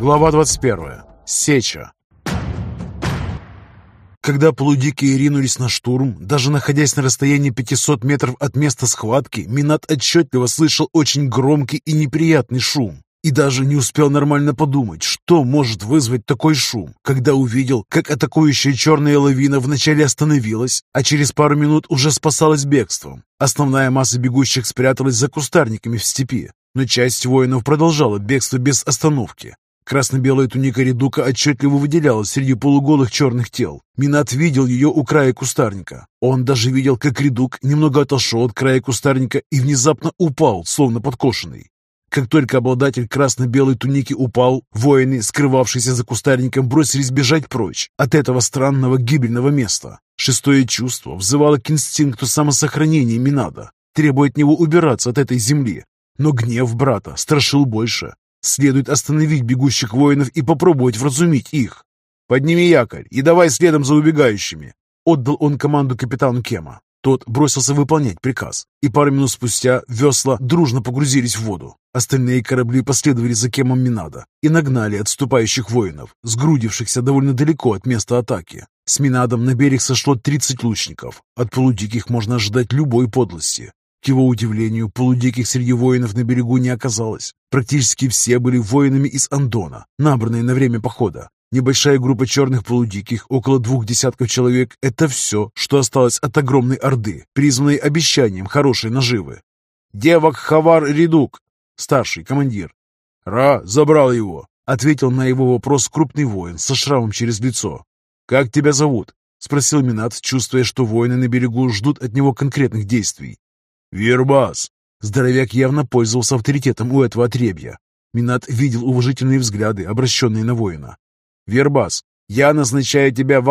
Глава 21. Сеча. Когда полудикие ринулись на штурм, даже находясь на расстоянии 500 метров от места схватки, Минат отчетливо слышал очень громкий и неприятный шум. И даже не успел нормально подумать, что может вызвать такой шум, когда увидел, как атакующая черная лавина вначале остановилась, а через пару минут уже спасалась бегством. Основная масса бегущих спряталась за кустарниками в степи, но часть воинов продолжала бегство без остановки. Красно-белая туника редука отчетливо выделялась среди полуголых черных тел. Минат видел ее у края кустарника. Он даже видел, как редук немного отошел от края кустарника и внезапно упал, словно подкошенный. Как только обладатель красно-белой туники упал, воины, скрывавшиеся за кустарником, бросились бежать прочь от этого странного гибельного места. Шестое чувство взывало к инстинкту самосохранения Минада, требуя от него убираться от этой земли. Но гнев брата страшил больше. Следует остановить бегущих воинов и попробовать вразумить их. «Подними якорь и давай следом за убегающими!» Отдал он команду капитану Кема. Тот бросился выполнять приказ, и пару минут спустя весла дружно погрузились в воду. Остальные корабли последовали за Кемом Минада и нагнали отступающих воинов, сгрудившихся довольно далеко от места атаки. С Минадом на берег сошло 30 лучников. От полудиких можно ожидать любой подлости. К его удивлению, полудиких среди воинов на берегу не оказалось. Практически все были воинами из Андона, набранные на время похода. Небольшая группа черных полудиких, около двух десятков человек, это все, что осталось от огромной орды, призванной обещанием хорошей наживы. «Девок Хавар Редук!» Старший командир. «Ра забрал его!» Ответил на его вопрос крупный воин со шрамом через лицо. «Как тебя зовут?» Спросил Минат, чувствуя, что воины на берегу ждут от него конкретных действий. «Вербас!» Здоровяк явно пользовался авторитетом у этого отребья. Минат видел уважительные взгляды, обращенные на воина. «Вербас, я назначаю тебя в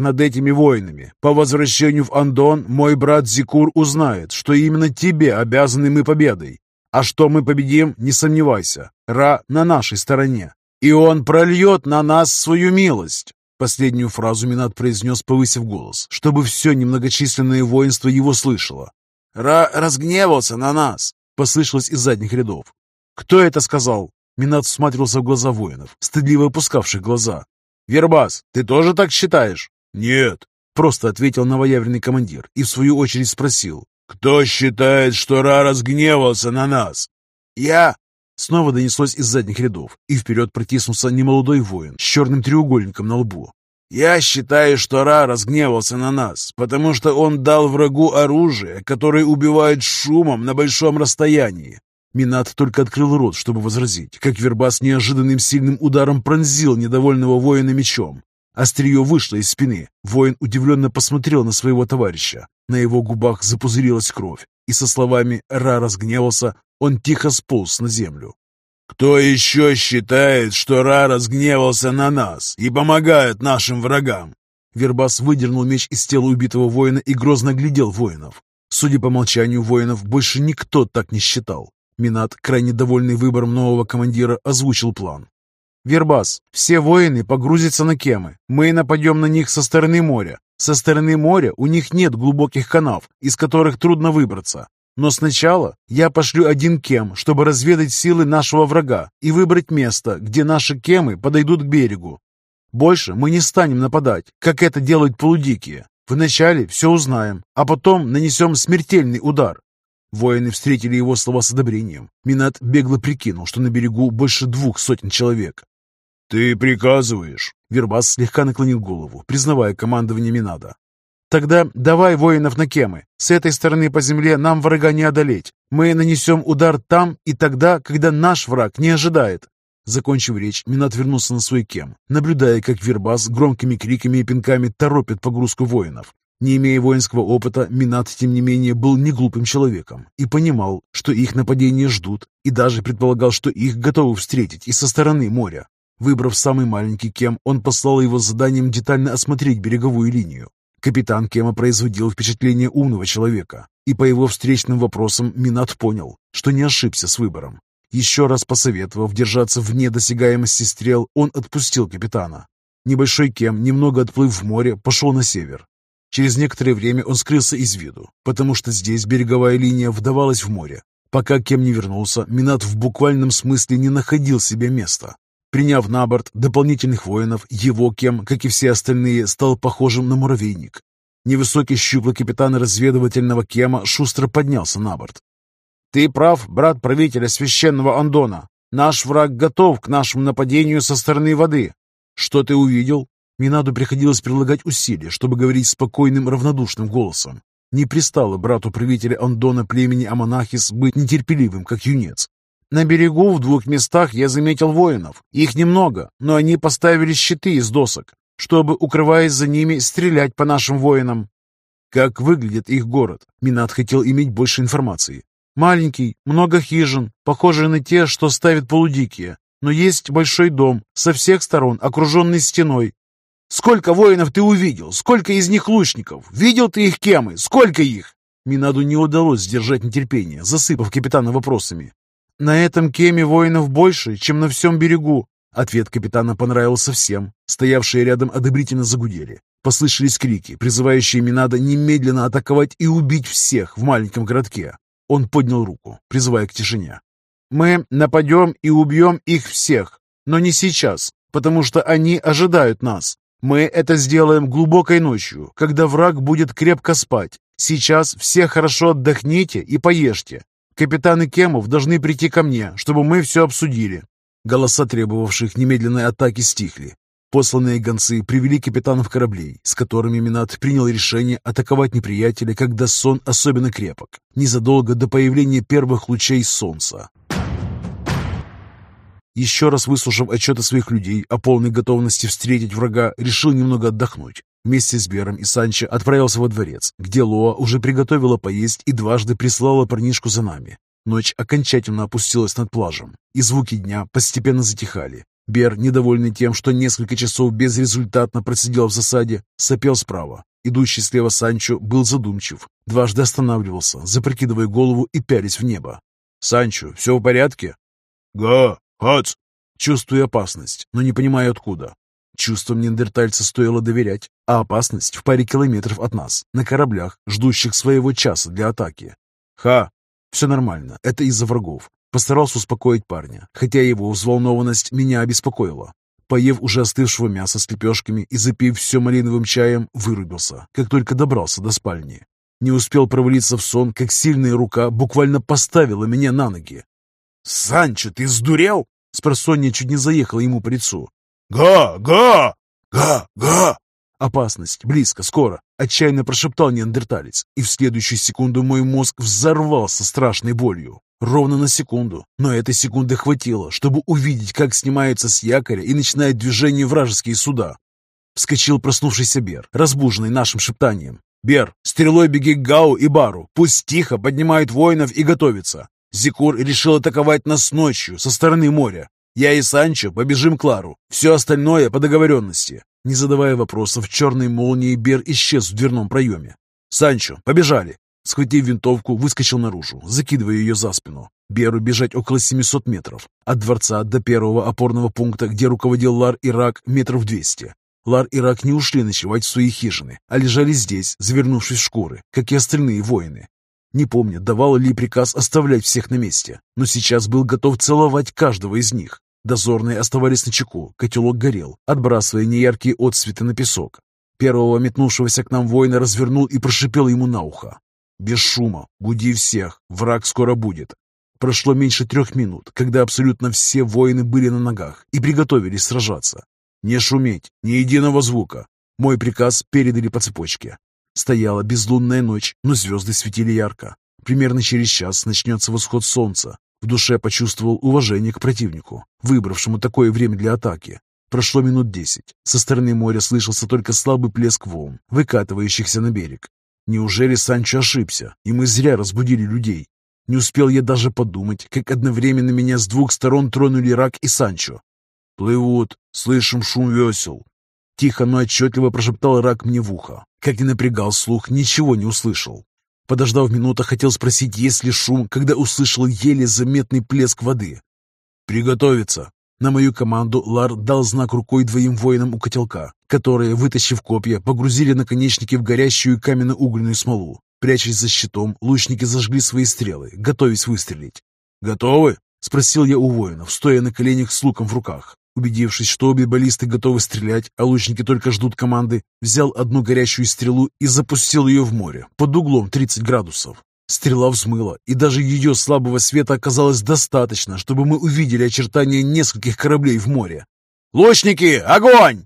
над этими воинами. По возвращению в Андон мой брат Зикур узнает, что именно тебе обязаны мы победой. А что мы победим, не сомневайся. Ра на нашей стороне. И он прольет на нас свою милость». Последнюю фразу Минат произнес, повысив голос, чтобы все немногочисленное воинство его слышало. Ра разгневался на нас!» — послышалось из задних рядов. «Кто это сказал?» Минат всматривался в глаза воинов, стыдливо опускавших глаза. «Вербас, ты тоже так считаешь?» «Нет», — просто ответил новоявленный командир и в свою очередь спросил. «Кто считает, что Ра разгневался на нас?» «Я!» Снова донеслось из задних рядов, и вперед протиснулся немолодой воин с черным треугольником на лбу. Я считаю, что Ра разгневался на нас, потому что он дал врагу оружие, которое убивает шумом на большом расстоянии. Минат только открыл рот, чтобы возразить, как Вербас неожиданным сильным ударом пронзил недовольного воина мечом. Острие вышло из спины. Воин удивленно посмотрел на своего товарища. На его губах запузырилась кровь, и со словами «Ра разгневался» он тихо сполз на землю. Кто еще считает, что Ра разгневался на нас и помогает нашим врагам? Вербас выдернул меч из тела убитого воина и грозно глядел воинов. Судя по молчанию воинов, больше никто так не считал. Минат, крайне довольный выбором нового командира, озвучил план. «Вербас, все воины погрузятся на кемы. Мы нападем на них со стороны моря. Со стороны моря у них нет глубоких канав, из которых трудно выбраться. Но сначала я пошлю один кем, чтобы разведать силы нашего врага и выбрать место, где наши кемы подойдут к берегу. Больше мы не станем нападать, как это делают полудикие. Вначале все узнаем, а потом нанесем смертельный удар. Воины встретили его слова с одобрением. Минат бегло прикинул, что на берегу больше двух сотен человек. «Ты приказываешь?» Вербас слегка наклонил голову, признавая командование Минада. Тогда давай воинов на кемы. С этой стороны по земле нам врага не одолеть. Мы нанесем удар там и тогда, когда наш враг не ожидает. Закончив речь, Минат вернулся на свой кем, наблюдая, как Вербас громкими криками и пинками торопит погрузку воинов. Не имея воинского опыта, Минат, тем не менее, был не глупым человеком и понимал, что их нападения ждут, и даже предполагал, что их готовы встретить и со стороны моря. Выбрав самый маленький кем, он послал его с заданием детально осмотреть береговую линию. Капитан Кема производил впечатление умного человека, и по его встречным вопросам Минат понял, что не ошибся с выбором. Еще раз посоветовав держаться вне досягаемости стрел, он отпустил капитана. Небольшой Кем, немного отплыв в море, пошел на север. Через некоторое время он скрылся из виду, потому что здесь береговая линия вдавалась в море. Пока Кем не вернулся, Минат в буквальном смысле не находил себе места. Приняв на борт дополнительных воинов, его кем, как и все остальные, стал похожим на муравейник. Невысокий щуплый капитан разведывательного кема шустро поднялся на борт. «Ты прав, брат правителя священного Андона. Наш враг готов к нашему нападению со стороны воды. Что ты увидел?» Минаду приходилось прилагать усилия, чтобы говорить спокойным, равнодушным голосом. Не пристало брату правителя Андона племени Аманахис быть нетерпеливым, как юнец. На берегу в двух местах я заметил воинов. Их немного, но они поставили щиты из досок, чтобы, укрываясь за ними, стрелять по нашим воинам. Как выглядит их город? Минат хотел иметь больше информации. Маленький, много хижин, похожие на те, что ставят полудикие. Но есть большой дом, со всех сторон, окруженный стеной. Сколько воинов ты увидел? Сколько из них лучников? Видел ты их кемы? Сколько их? Минаду не удалось сдержать нетерпение, засыпав капитана вопросами. «На этом кеме воинов больше, чем на всем берегу». Ответ капитана понравился всем. Стоявшие рядом одобрительно загудели. Послышались крики, призывающие Минада немедленно атаковать и убить всех в маленьком городке. Он поднял руку, призывая к тишине. «Мы нападем и убьем их всех, но не сейчас, потому что они ожидают нас. Мы это сделаем глубокой ночью, когда враг будет крепко спать. Сейчас все хорошо отдохните и поешьте. Капитаны Кемов должны прийти ко мне, чтобы мы все обсудили». Голоса требовавших немедленной атаки стихли. Посланные гонцы привели капитанов кораблей, с которыми Минат принял решение атаковать неприятеля, когда сон особенно крепок, незадолго до появления первых лучей солнца. Еще раз выслушав отчеты своих людей о полной готовности встретить врага, решил немного отдохнуть. Вместе с Бером и Санчо отправился во дворец, где Лоа уже приготовила поесть и дважды прислала парнишку за нами. Ночь окончательно опустилась над плажем, и звуки дня постепенно затихали. Бер, недовольный тем, что несколько часов безрезультатно просидел в засаде, сопел справа. Идущий слева Санчо был задумчив, дважды останавливался, запрокидывая голову и пялись в небо. «Санчо, все в порядке?» «Га, Хац!» Чувствую опасность, но не понимаю откуда. Чувствам неандертальца стоило доверять, а опасность в паре километров от нас, на кораблях, ждущих своего часа для атаки. «Ха! Все нормально, это из-за врагов». Постарался успокоить парня, хотя его взволнованность меня обеспокоила. Поев уже остывшего мяса с лепешками и запив все малиновым чаем, вырубился, как только добрался до спальни. Не успел провалиться в сон, как сильная рука буквально поставила меня на ноги. «Санчо, ты сдурел?» Спросонья чуть не заехала ему по лицу. «Га! Га! Га! Га!» «Опасность! Близко! Скоро!» — отчаянно прошептал неандерталец, и в следующую секунду мой мозг взорвался страшной болью. Ровно на секунду, но этой секунды хватило, чтобы увидеть, как снимаются с якоря и начинают движение вражеские суда. Вскочил проснувшийся Бер, разбуженный нашим шептанием. «Бер, стрелой беги к Гау и Бару, пусть тихо поднимают воинов и готовятся. Зикур решил атаковать нас ночью со стороны моря. Я и Санчо побежим к Лару. Все остальное по договоренности». Не задавая вопросов, черной молнией Бер исчез в дверном проеме. «Санчо, побежали!» Схватив винтовку, выскочил наружу, закидывая ее за спину. Беру бежать около 700 метров. От дворца до первого опорного пункта, где руководил Лар Ирак, метров 200. Лар Ирак не ушли ночевать в свои хижины, а лежали здесь, завернувшись в шкуры, как и остальные воины. Не помню, давал ли приказ оставлять всех на месте, но сейчас был готов целовать каждого из них. Дозорные оставались на чеку, котелок горел, отбрасывая неяркие отсветы на песок. Первого метнувшегося к нам воина развернул и прошипел ему на ухо. «Без шума, буди всех, враг скоро будет». Прошло меньше трех минут, когда абсолютно все воины были на ногах и приготовились сражаться. Не шуметь, ни единого звука. Мой приказ передали по цепочке. Стояла безлунная ночь, но звезды светили ярко. Примерно через час начнется восход солнца. В душе почувствовал уважение к противнику, выбравшему такое время для атаки. Прошло минут десять. Со стороны моря слышался только слабый плеск волн, выкатывающихся на берег. Неужели Санчо ошибся, и мы зря разбудили людей? Не успел я даже подумать, как одновременно меня с двух сторон тронули Рак и Санчо. «Плывут, слышим шум весел». Тихо, но отчетливо прошептал Рак мне в ухо. Как ни напрягал слух, ничего не услышал. Подождав минуту, хотел спросить, есть ли шум, когда услышал еле заметный плеск воды. «Приготовиться!» На мою команду Лар дал знак рукой двоим воинам у котелка, которые, вытащив копья, погрузили наконечники в горящую каменно-угольную смолу. Прячась за щитом, лучники зажгли свои стрелы, готовясь выстрелить. «Готовы?» — спросил я у воинов, стоя на коленях с луком в руках. Убедившись, что обе баллисты готовы стрелять, а лучники только ждут команды, взял одну горящую стрелу и запустил ее в море под углом 30 градусов. Стрела взмыла, и даже ее слабого света оказалось достаточно, чтобы мы увидели очертания нескольких кораблей в море. «Лучники, огонь!»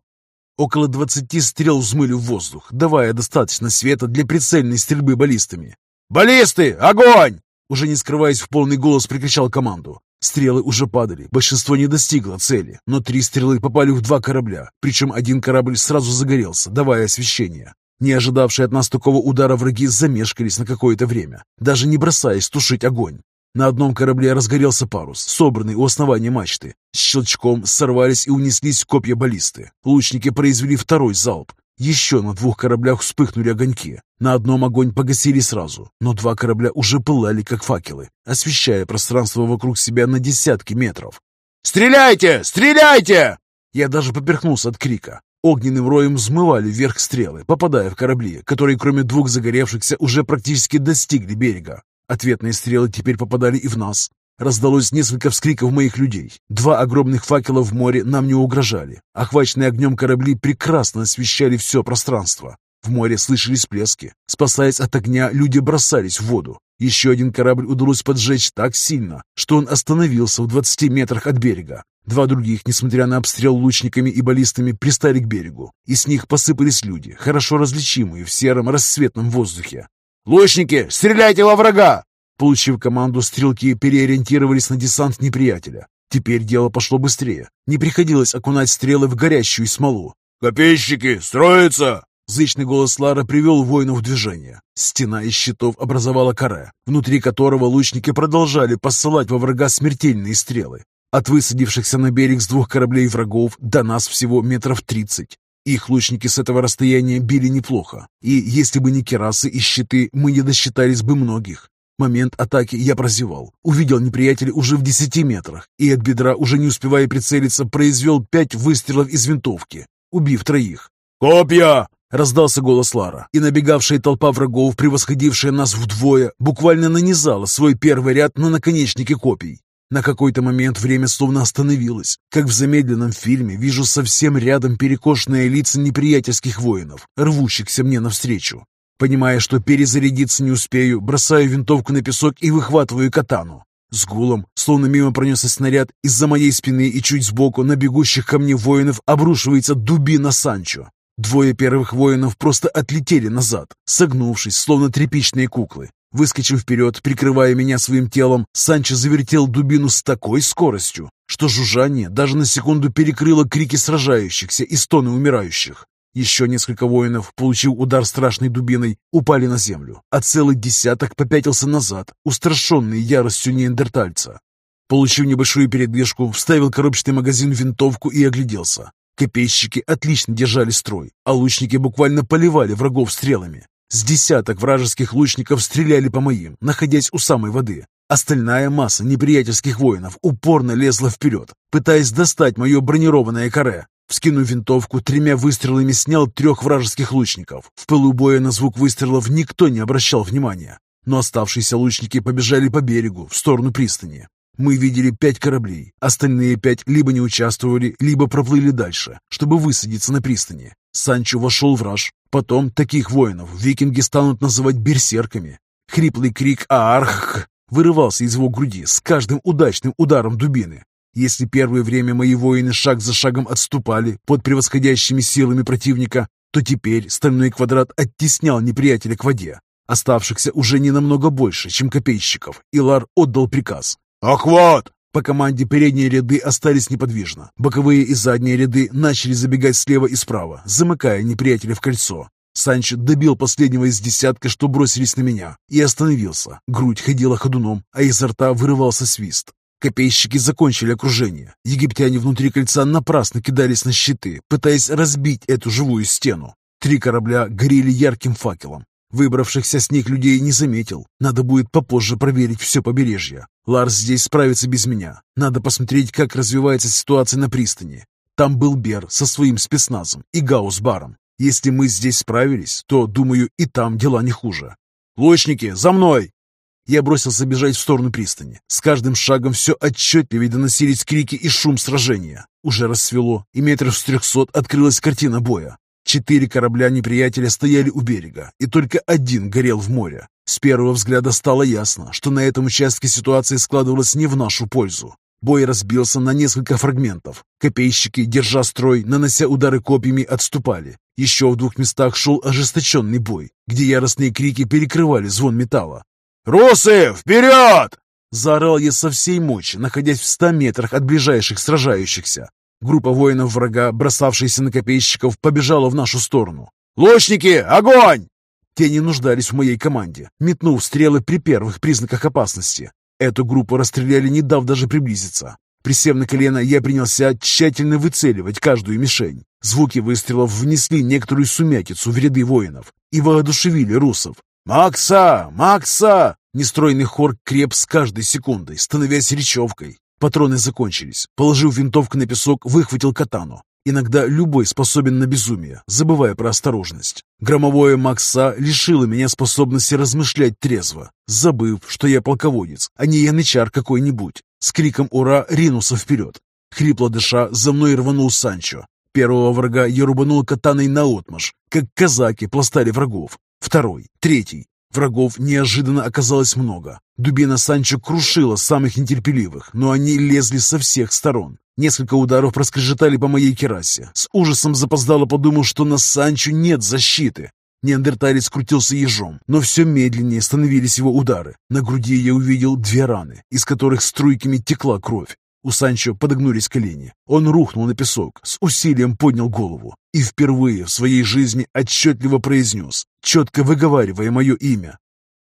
Около двадцати стрел взмыли в воздух, давая достаточно света для прицельной стрельбы баллистами. «Баллисты, огонь!» Уже не скрываясь в полный голос, прикричал команду. Стрелы уже падали, большинство не достигло цели, но три стрелы попали в два корабля, причем один корабль сразу загорелся, давая освещение. Не ожидавшие от нас такого удара враги замешкались на какое-то время, даже не бросаясь тушить огонь. На одном корабле разгорелся парус, собранный у основания мачты. С щелчком сорвались и унеслись копья баллисты. Лучники произвели второй залп. Еще на двух кораблях вспыхнули огоньки. На одном огонь погасили сразу, но два корабля уже пылали, как факелы, освещая пространство вокруг себя на десятки метров. «Стреляйте! Стреляйте!» Я даже поперхнулся от крика. Огненным роем взмывали вверх стрелы, попадая в корабли, которые кроме двух загоревшихся уже практически достигли берега. Ответные стрелы теперь попадали и в нас. Раздалось несколько вскриков моих людей. Два огромных факела в море нам не угрожали. Охваченные огнем корабли прекрасно освещали все пространство. В море слышались плески. Спасаясь от огня, люди бросались в воду. Еще один корабль удалось поджечь так сильно, что он остановился в 20 метрах от берега. Два других, несмотря на обстрел лучниками и баллистами, пристали к берегу, и с них посыпались люди, хорошо различимые в сером рассветном воздухе. «Лучники, стреляйте во врага!» Получив команду, стрелки переориентировались на десант неприятеля. Теперь дело пошло быстрее. Не приходилось окунать стрелы в горящую смолу. «Копейщики, строятся!» Зычный голос Лара привел воинов в движение. Стена из щитов образовала каре, внутри которого лучники продолжали посылать во врага смертельные стрелы. От высадившихся на берег с двух кораблей врагов до нас всего метров тридцать. Их лучники с этого расстояния били неплохо, и если бы не керасы и щиты, мы не досчитались бы многих. Момент атаки я прозевал. Увидел неприятеля уже в десяти метрах, и от бедра, уже не успевая прицелиться, произвел пять выстрелов из винтовки, убив троих. «Копья!» — раздался голос Лара, и набегавшая толпа врагов, превосходившая нас вдвое, буквально нанизала свой первый ряд на наконечники копий. На какой-то момент время словно остановилось. Как в замедленном фильме вижу совсем рядом перекошенные лица неприятельских воинов, рвущихся мне навстречу. Понимая, что перезарядиться не успею, бросаю винтовку на песок и выхватываю катану. С гулом, словно мимо пронесся снаряд, из-за моей спины и чуть сбоку на бегущих ко мне воинов обрушивается дубина Санчо. Двое первых воинов просто отлетели назад, согнувшись, словно тряпичные куклы. Выскочив вперед, прикрывая меня своим телом, Санчо завертел дубину с такой скоростью, что жужжание даже на секунду перекрыло крики сражающихся и стоны умирающих. Еще несколько воинов, получив удар страшной дубиной, упали на землю, а целый десяток попятился назад, устрашенный яростью неандертальца. Получив небольшую передвижку, вставил коробчатый магазин в винтовку и огляделся. Копейщики отлично держали строй, а лучники буквально поливали врагов стрелами. С десяток вражеских лучников стреляли по моим, находясь у самой воды. Остальная масса неприятельских воинов упорно лезла вперед, пытаясь достать мое бронированное каре. Вскинув винтовку, тремя выстрелами снял трех вражеских лучников. В пылу боя на звук выстрелов никто не обращал внимания. Но оставшиеся лучники побежали по берегу, в сторону пристани. Мы видели пять кораблей. Остальные пять либо не участвовали, либо проплыли дальше, чтобы высадиться на пристани. Санчо вошел в раж. Потом таких воинов викинги станут называть берсерками. Хриплый крик «Аарх!» вырывался из его груди с каждым удачным ударом дубины. Если первое время мои воины шаг за шагом отступали под превосходящими силами противника, то теперь стальной квадрат оттеснял неприятеля к воде. Оставшихся уже не намного больше, чем копейщиков, и Лар отдал приказ. «Охват!» По команде передние ряды остались неподвижно. Боковые и задние ряды начали забегать слева и справа, замыкая неприятеля в кольцо. Санчо добил последнего из десятка, что бросились на меня, и остановился. Грудь ходила ходуном, а изо рта вырывался свист. Копейщики закончили окружение. Египтяне внутри кольца напрасно кидались на щиты, пытаясь разбить эту живую стену. Три корабля горели ярким факелом. Выбравшихся с них людей не заметил. Надо будет попозже проверить все побережье. Ларс здесь справится без меня. Надо посмотреть, как развивается ситуация на пристани. Там был Бер со своим спецназом и Гаус баром. Если мы здесь справились, то, думаю, и там дела не хуже. «Лучники, за мной!» Я бросился бежать в сторону пристани. С каждым шагом все отчетливее доносились крики и шум сражения. Уже рассвело, и метров с трехсот открылась картина боя. Четыре корабля неприятеля стояли у берега, и только один горел в море. С первого взгляда стало ясно, что на этом участке ситуация складывалась не в нашу пользу. Бой разбился на несколько фрагментов. Копейщики, держа строй, нанося удары копьями, отступали. Еще в двух местах шел ожесточенный бой, где яростные крики перекрывали звон металла. «Русы, вперед!» Заорал я со всей мочи, находясь в ста метрах от ближайших сражающихся. Группа воинов врага, бросавшаяся на копейщиков, побежала в нашу сторону. «Лучники, огонь!» Те не нуждались в моей команде, метнув стрелы при первых признаках опасности. Эту группу расстреляли, не дав даже приблизиться. Присев на колено, я принялся тщательно выцеливать каждую мишень. Звуки выстрелов внесли некоторую сумятицу в ряды воинов и воодушевили русов. «Макса! Макса!» Нестройный хор креп с каждой секундой, становясь речевкой. Патроны закончились. Положив винтовку на песок, выхватил катану. Иногда любой способен на безумие, забывая про осторожность. Громовое Макса лишило меня способности размышлять трезво, забыв, что я полководец, а не янычар какой-нибудь. С криком «Ура!» ринулся вперед. Хрипло дыша, за мной рванул Санчо. Первого врага я рубанул катаной наотмашь, как казаки пластали врагов. Второй, третий. Врагов неожиданно оказалось много. Дубина Санчо крушила самых нетерпеливых, но они лезли со всех сторон. Несколько ударов проскрежетали по моей керасе. С ужасом запоздало подумал, что на Санчо нет защиты. Неандерталец крутился ежом, но все медленнее становились его удары. На груди я увидел две раны, из которых струйками текла кровь. У Санчо подогнулись колени. Он рухнул на песок, с усилием поднял голову и впервые в своей жизни отчетливо произнес, четко выговаривая мое имя.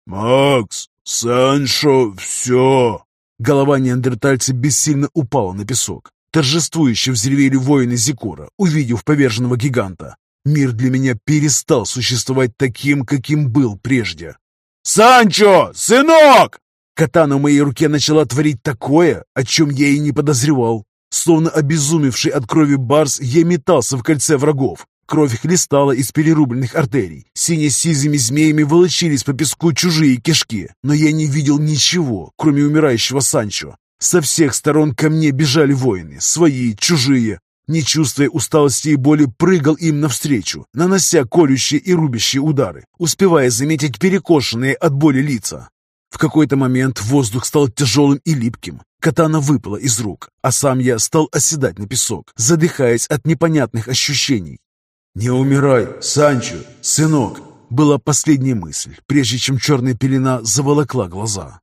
«Макс, Санчо, все!» Голова неандертальца бессильно упала на песок. Торжествующе взревели воины Зикора, увидев поверженного гиганта. Мир для меня перестал существовать таким, каким был прежде. «Санчо! Сынок!» Катана в моей руке начала творить такое, о чем я и не подозревал. Словно обезумевший от крови барс, я метался в кольце врагов. Кровь хлестала из перерубленных артерий. Сине-сизыми змеями волочились по песку чужие кишки. Но я не видел ничего, кроме умирающего Санчо. Со всех сторон ко мне бежали воины, свои, чужие. Не чувствуя усталости и боли, прыгал им навстречу, нанося колющие и рубящие удары, успевая заметить перекошенные от боли лица. В какой-то момент воздух стал тяжелым и липким. Катана выпала из рук, а сам я стал оседать на песок, задыхаясь от непонятных ощущений. «Не умирай, Санчо, сынок!» была последняя мысль, прежде чем черная пелена заволокла глаза.